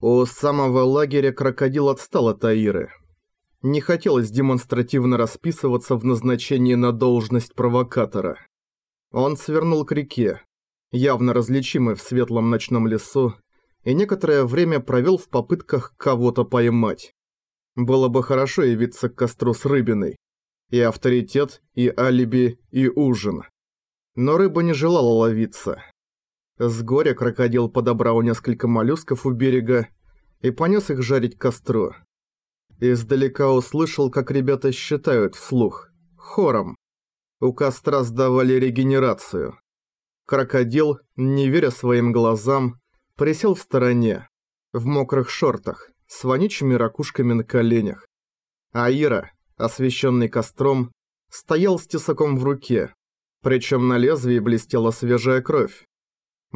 У самого лагеря крокодил отстал от Аиры. Не хотелось демонстративно расписываться в назначении на должность провокатора. Он свернул к реке, явно различимой в светлом ночном лесу, и некоторое время провел в попытках кого-то поймать. Было бы хорошо явиться к костру с рыбиной. И авторитет, и алиби, и ужин. Но рыба не желала ловиться. С горя крокодил подобрал несколько моллюсков у берега и понес их жарить к костру. Издалека услышал, как ребята считают вслух, хором. У костра сдавали регенерацию. Крокодил, не веря своим глазам, присел в стороне, в мокрых шортах, с вонючими ракушками на коленях. Аира, освещенный костром, стоял с тесаком в руке, причем на лезвии блестела свежая кровь.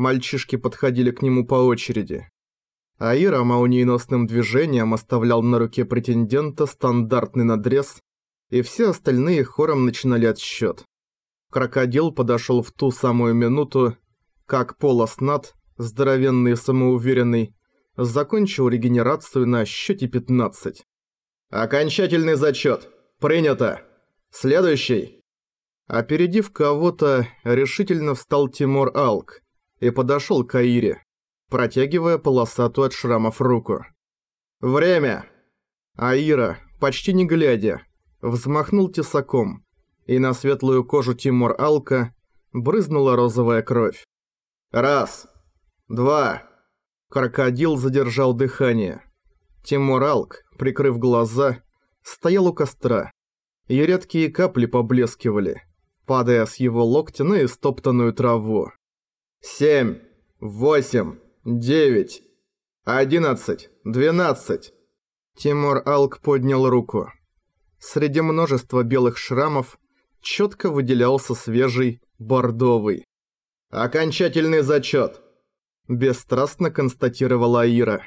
Мальчишки подходили к нему по очереди. Аира молниеносным движением оставлял на руке претендента стандартный надрез, и все остальные хором начинали отсчет. Крокодил подошел в ту самую минуту, как Полоснат, здоровенный и самоуверенный, закончил регенерацию на счете 15. «Окончательный зачет! Принято! Следующий!» Опередив кого-то, решительно встал Тимур Алк и подошел к Аире, протягивая полосатую от шрамов руку. «Время!» Аира, почти не глядя, взмахнул тесаком, и на светлую кожу Тимур Алка брызнула розовая кровь. «Раз! Два!» Крокодил задержал дыхание. Тимур Алк, прикрыв глаза, стоял у костра, и редкие капли поблескивали, падая с его локтя на истоптанную траву. «Семь! Восемь! Девять! Одиннадцать! Двенадцать!» Тимур Алк поднял руку. Среди множества белых шрамов четко выделялся свежий, бордовый. «Окончательный зачет!» Бесстрастно констатировала Аира.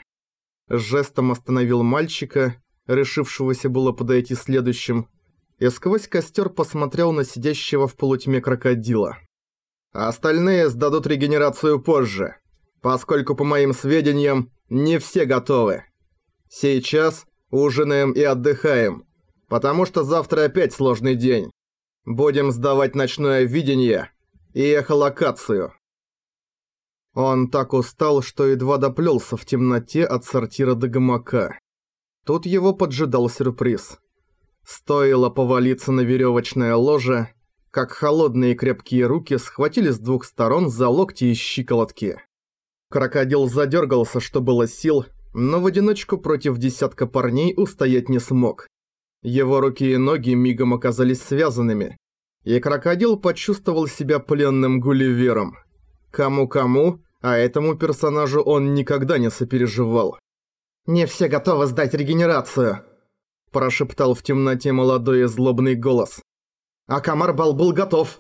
Жестом остановил мальчика, решившегося было подойти следующим, и сквозь костер посмотрел на сидящего в полутьме крокодила. «Остальные сдадут регенерацию позже, поскольку, по моим сведениям, не все готовы. Сейчас ужинаем и отдыхаем, потому что завтра опять сложный день. Будем сдавать ночное видение и эхолокацию». Он так устал, что едва доплелся в темноте от сортира до гамака. Тут его поджидал сюрприз. Стоило повалиться на веревочное ложе, как холодные крепкие руки схватили с двух сторон за локти и щиколотки. Крокодил задергался, что было сил, но в одиночку против десятка парней устоять не смог. Его руки и ноги мигом оказались связанными, и крокодил почувствовал себя пленным Гулливером. Кому-кому, а этому персонажу он никогда не сопереживал. «Не все готовы сдать регенерацию», – прошептал в темноте молодой и злобный голос. «А Камарбал был готов».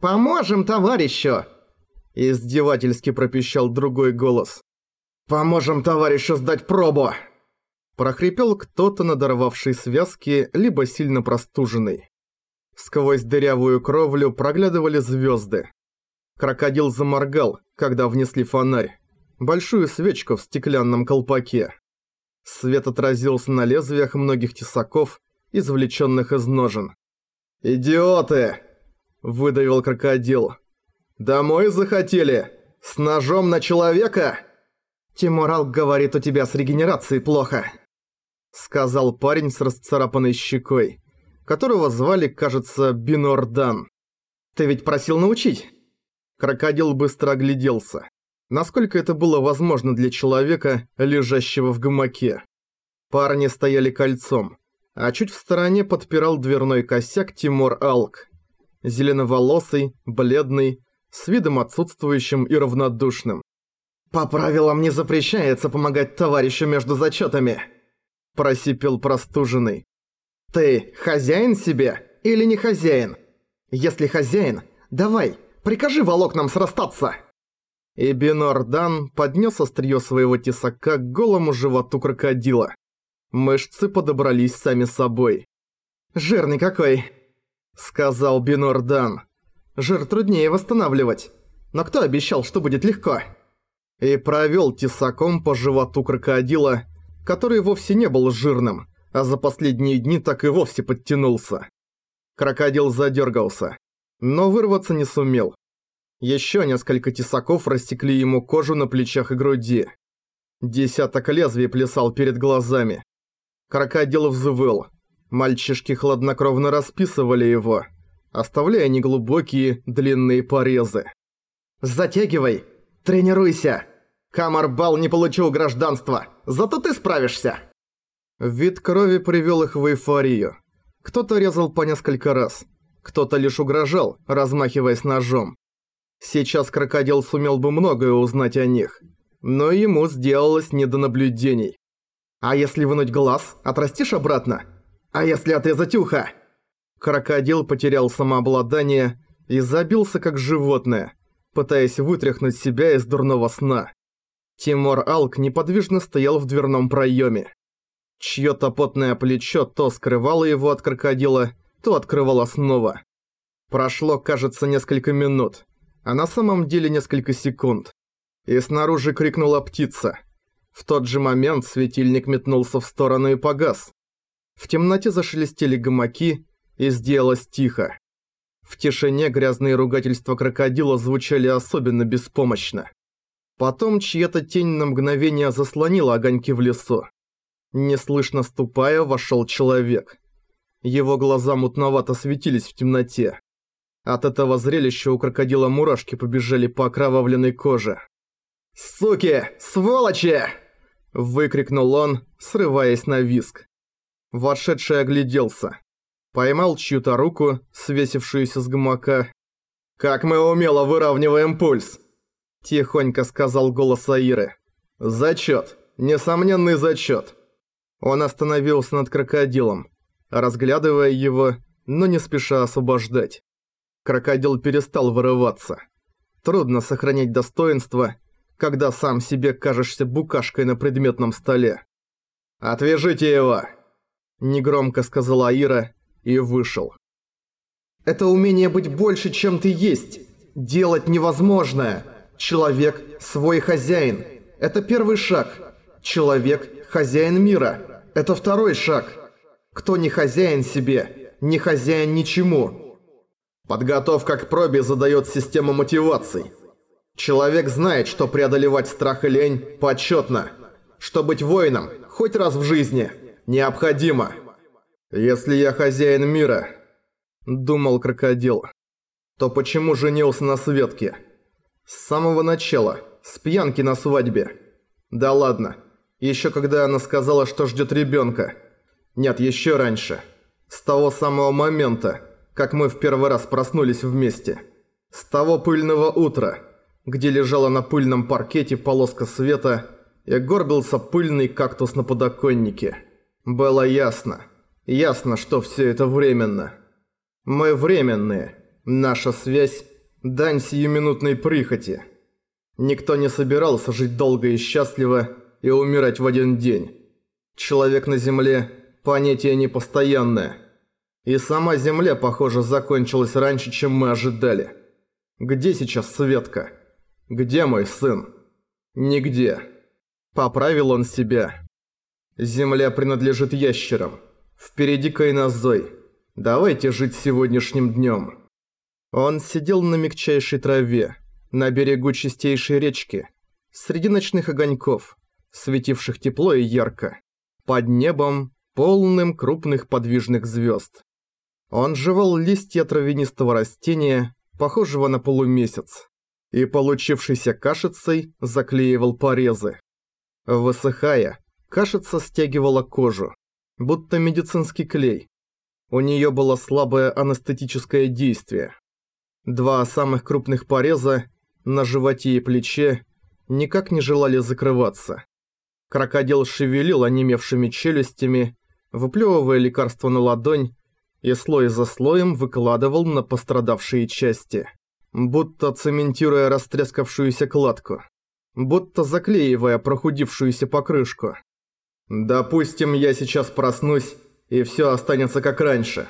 «Поможем товарищу!» – издевательски пропищал другой голос. «Поможем товарищу сдать пробу!» Прохрипел кто-то, надорвавший связки, либо сильно простуженный. Сквозь дырявую кровлю проглядывали звезды. Крокодил заморгал, когда внесли фонарь. Большую свечку в стеклянном колпаке. Свет отразился на лезвиях многих тесаков, извлеченных из ножен. «Идиоты!» – выдавил крокодил. «Домой захотели? С ножом на человека?» «Тимурал говорит, у тебя с регенерацией плохо», – сказал парень с расцарапанной щекой, которого звали, кажется, Бинордан. «Ты ведь просил научить?» Крокодил быстро огляделся. Насколько это было возможно для человека, лежащего в гамаке. Парни стояли кольцом, а чуть в стороне подпирал дверной косяк Тимур Алк. Зеленоволосый, бледный, с видом отсутствующим и равнодушным. «По правилам не запрещается помогать товарищу между зачетами», – просипел простуженный. «Ты хозяин себе или не хозяин? Если хозяин, давай, Прикажи волокнам срастаться!» И Бенордан поднес острие своего тесака к голому животу крокодила. Мышцы подобрались сами собой. «Жирный какой!» — сказал Бенордан. «Жир труднее восстанавливать. Но кто обещал, что будет легко?» и провёл тесаком по животу крокодила, который вовсе не был жирным, а за последние дни так и вовсе подтянулся. Крокодил задергался, но вырваться не сумел. Еще несколько тесаков растекли ему кожу на плечах и груди. Десяток лезвий плясал перед глазами. Крокодил взвыл. Мальчишки хладнокровно расписывали его, оставляя неглубокие длинные порезы. «Затягивай! Тренируйся! Камарбал не получил гражданства, зато ты справишься!» Вид крови привел их в эйфорию. Кто-то резал по несколько раз, кто-то лишь угрожал, размахиваясь ножом. Сейчас крокодил сумел бы многое узнать о них, но ему сделалось не до наблюдений. «А если вынуть глаз, отрастишь обратно? А если отрезать ухо?» Крокодил потерял самообладание и забился как животное, пытаясь вытряхнуть себя из дурного сна. Тимур Алк неподвижно стоял в дверном проеме. Чьё-то потное плечо то скрывало его от крокодила, то открывало снова. Прошло, кажется, несколько минут, а на самом деле несколько секунд. И снаружи крикнула птица. В тот же момент светильник метнулся в сторону и погас. В темноте зашелестели гамаки, и сделалось тихо. В тишине грязные ругательства крокодила звучали особенно беспомощно. Потом чья-то тень на мгновение заслонила огоньки в лесу. Неслышно ступая, вошел человек. Его глаза мутновато светились в темноте. От этого зрелища у крокодила мурашки побежали по окровавленной коже. «Суки! Сволочи!» – выкрикнул он, срываясь на виск. Вошедший огляделся. Поймал чью-то руку, свесившуюся с гамака. «Как мы умело выравниваем пульс!» – тихонько сказал голос Аиры. «Зачёт! Несомненный зачёт!» Он остановился над крокодилом, разглядывая его, но не спеша освобождать. Крокодил перестал вырываться. Трудно сохранять достоинство, когда сам себе кажешься букашкой на предметном столе. «Отвяжите его!» Негромко сказала Ира и вышел. «Это умение быть больше, чем ты есть. Делать невозможное. Человек – свой хозяин. Это первый шаг. Человек – хозяин мира. Это второй шаг. Кто не хозяин себе, не хозяин ничему. Подготовка к пробе задает систему мотиваций. Человек знает, что преодолевать страх и лень почетно. Что быть воином, хоть раз в жизни, необходимо. Если я хозяин мира, думал крокодил, то почему женился на Светке? С самого начала, с пьянки на свадьбе. Да ладно, еще когда она сказала, что ждет ребенка. Нет, еще раньше. С того самого момента, как мы в первый раз проснулись вместе. С того пыльного утра, где лежала на пыльном паркете полоска света и горбился пыльный кактус на подоконнике. Было ясно. Ясно, что все это временно. Мы временные. Наша связь – дань сиюминутной прихоти. Никто не собирался жить долго и счастливо, и умирать в один день. Человек на Земле – понятие непостоянное. И сама Земля, похоже, закончилась раньше, чем мы ожидали. Где сейчас Светка? Где мой сын? Нигде. Поправил он себя. Земля принадлежит ящерам. Впереди кайнозой. Давайте жить сегодняшним днем. Он сидел на мягчайшей траве, на берегу чистейшей речки, среди ночных огоньков, светивших тепло и ярко, под небом, полным крупных подвижных звезд. Он жевал листья травянистого растения, похожего на полумесяц, и получившейся кашицей заклеивал порезы. Высыхая, кашица стягивала кожу, будто медицинский клей. У нее было слабое анестетическое действие. Два самых крупных пореза на животе и плече никак не желали закрываться. Крокодил шевелил онемевшими челюстями, выплевывая лекарство на ладонь, и слой за слоем выкладывал на пострадавшие части. Будто цементируя растрескавшуюся кладку. Будто заклеивая прохудившуюся покрышку. Допустим, я сейчас проснусь, и все останется как раньше.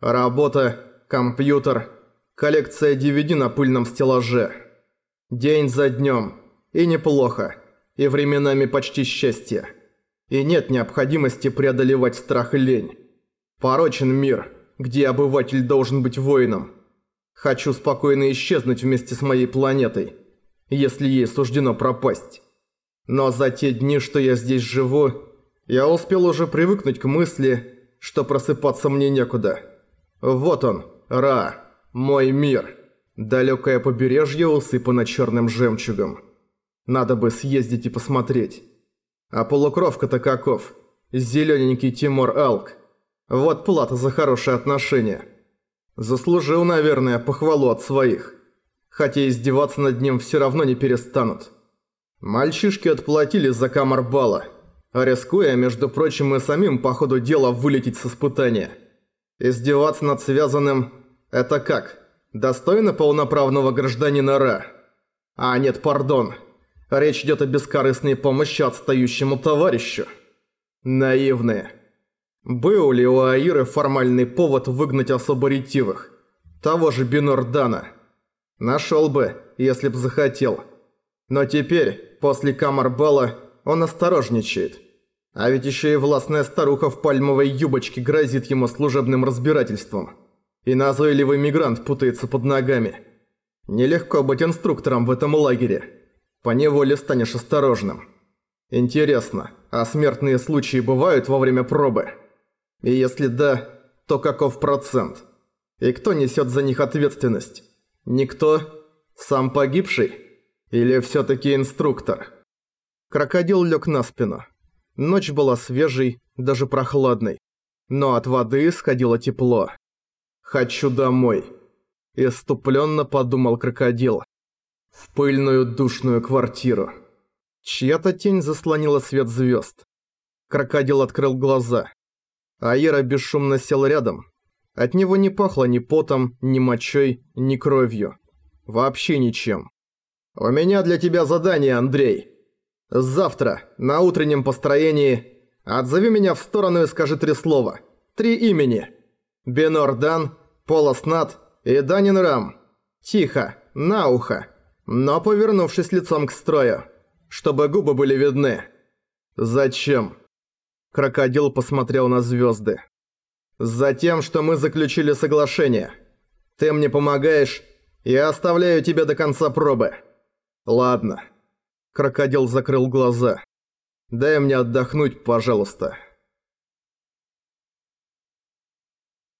Работа, компьютер, коллекция DVD на пыльном стеллаже. День за днем, И неплохо. И временами почти счастье. И нет необходимости преодолевать страх и лень. Порочен мир, где обыватель должен быть воином. Хочу спокойно исчезнуть вместе с моей планетой, если ей суждено пропасть. Но за те дни, что я здесь живу, я успел уже привыкнуть к мысли, что просыпаться мне некуда. Вот он, Ра, мой мир. Далекое побережье усыпано черным жемчугом. Надо бы съездить и посмотреть. А полукровка-то каков? Зелененький Тимур Алк. Вот плата за хорошие отношения. Заслужил, наверное, похвалу от своих. Хотя издеваться над ним все равно не перестанут. Мальчишки отплатили за камарбала, рискуя, между прочим, и самим по ходу дела вылететь с испытания. Издеваться над связанным – это как? Достойно полноправного гражданина Ра? А нет, пардон. Речь идет о бескорыстной помощи отстающему товарищу. Наивные. Был ли у Аиры формальный повод выгнать особо ретивых? Того же Бинордана. Нашел бы, если б захотел. Но теперь, после Камарбала, он осторожничает. А ведь еще и властная старуха в пальмовой юбочке грозит ему служебным разбирательством. И назойливый мигрант путается под ногами. Нелегко быть инструктором в этом лагере. Поневоле станешь осторожным. Интересно, а смертные случаи бывают во время пробы? И если да, то каков процент? И кто несет за них ответственность? Никто? Сам погибший? Или всё-таки инструктор? Крокодил лег на спину. Ночь была свежей, даже прохладной. Но от воды исходило тепло. «Хочу домой», – иступленно подумал крокодил. В пыльную душную квартиру. Чья-то тень заслонила свет звезд. Крокодил открыл глаза. Аира бесшумно сел рядом. От него не пахло ни потом, ни мочой, ни кровью. Вообще ничем. «У меня для тебя задание, Андрей. Завтра, на утреннем построении, отзови меня в сторону и скажи три слова. Три имени. Бенор Дан, Полос Нат и Данин Рам. Тихо, на ухо, но повернувшись лицом к строю, чтобы губы были видны. Зачем?» Крокодил посмотрел на звезды. «Затем, что мы заключили соглашение. Ты мне помогаешь, я оставляю тебя до конца пробы». «Ладно». Крокодил закрыл глаза. «Дай мне отдохнуть, пожалуйста».